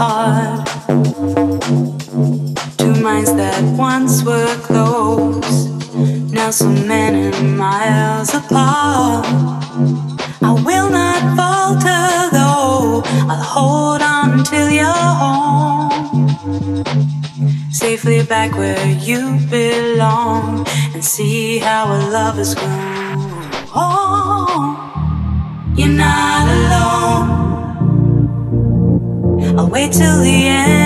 heart. Two minds that once were close Now so many miles apart. I will not falter though. I'll hold on till you're home. Safely back where you belong And see how our love has grown. Oh, You're not wait till the end.